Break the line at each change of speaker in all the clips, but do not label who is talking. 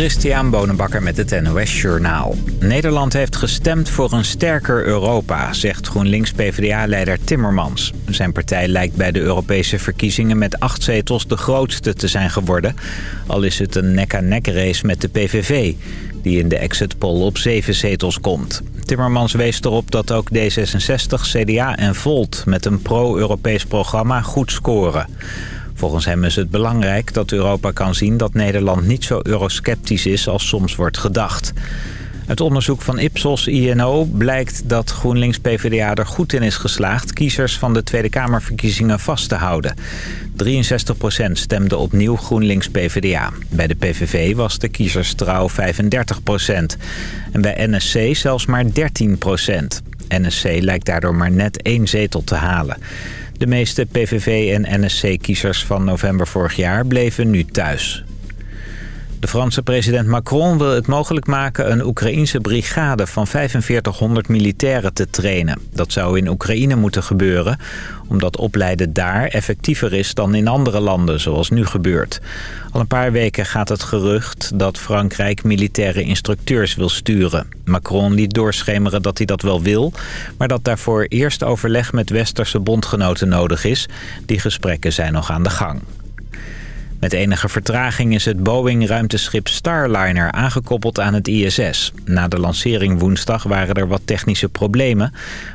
Christian Bonenbakker met het NOS Journaal. Nederland heeft gestemd voor een sterker Europa, zegt GroenLinks-PVDA-leider Timmermans. Zijn partij lijkt bij de Europese verkiezingen met acht zetels de grootste te zijn geworden. Al is het een nek-aan-nek race met de PVV, die in de exit poll op zeven zetels komt. Timmermans wees erop dat ook D66, CDA en Volt met een pro-Europees programma goed scoren. Volgens hem is het belangrijk dat Europa kan zien dat Nederland niet zo eurosceptisch is als soms wordt gedacht. Het onderzoek van Ipsos INO blijkt dat GroenLinks-PVDA er goed in is geslaagd... kiezers van de Tweede Kamerverkiezingen vast te houden. 63% stemde opnieuw GroenLinks-PVDA. Bij de PVV was de kiezerstrouw 35%. En bij NSC zelfs maar 13%. NSC lijkt daardoor maar net één zetel te halen. De meeste PVV- en NSC-kiezers van november vorig jaar bleven nu thuis. De Franse president Macron wil het mogelijk maken een Oekraïense brigade van 4500 militairen te trainen. Dat zou in Oekraïne moeten gebeuren, omdat opleiden daar effectiever is dan in andere landen, zoals nu gebeurt. Al een paar weken gaat het gerucht dat Frankrijk militaire instructeurs wil sturen. Macron liet doorschemeren dat hij dat wel wil, maar dat daarvoor eerst overleg met westerse bondgenoten nodig is. Die gesprekken zijn nog aan de gang. Met enige vertraging is het Boeing-ruimteschip Starliner aangekoppeld aan het ISS. Na de lancering woensdag waren er wat technische problemen...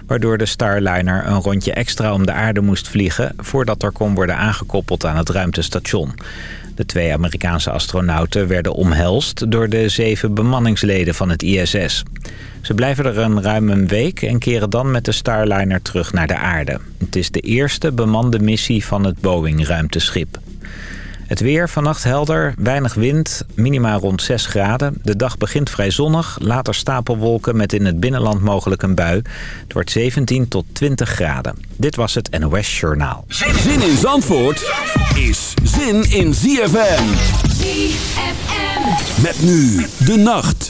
waardoor de Starliner een rondje extra om de aarde moest vliegen... voordat er kon worden aangekoppeld aan het ruimtestation. De twee Amerikaanse astronauten werden omhelst door de zeven bemanningsleden van het ISS. Ze blijven er een ruim een week en keren dan met de Starliner terug naar de aarde. Het is de eerste bemande missie van het Boeing-ruimteschip. Het weer vannacht helder, weinig wind, minima rond 6 graden. De dag begint vrij zonnig, later stapelwolken met in het binnenland mogelijk een bui. Het wordt 17 tot 20 graden. Dit was het NOS Journaal.
Zin in Zandvoort is zin in ZFM. ZFM. Met nu de nacht.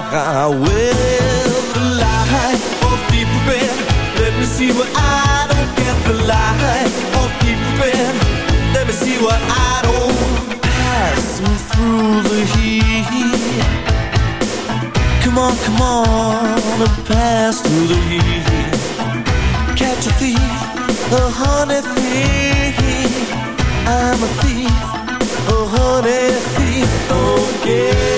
I will The
light of deep red Let me see what I don't get The light of deep red Let me see what I don't pass me through the heat Come on, come on And pass through the heat Catch a thief. A honey thief I'm a thief A honey thief. Don't get.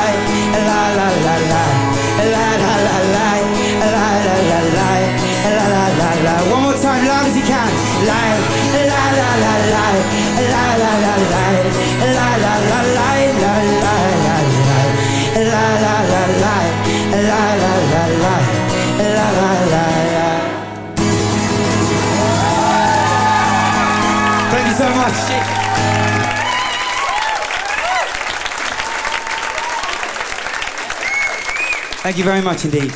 Thank you very much indeed.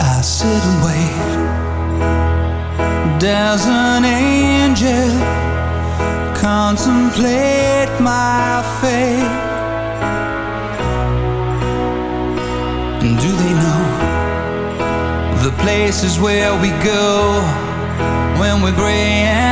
I sit and wait. There's an angel contemplate my fate. Do they know the places where we go when we're gray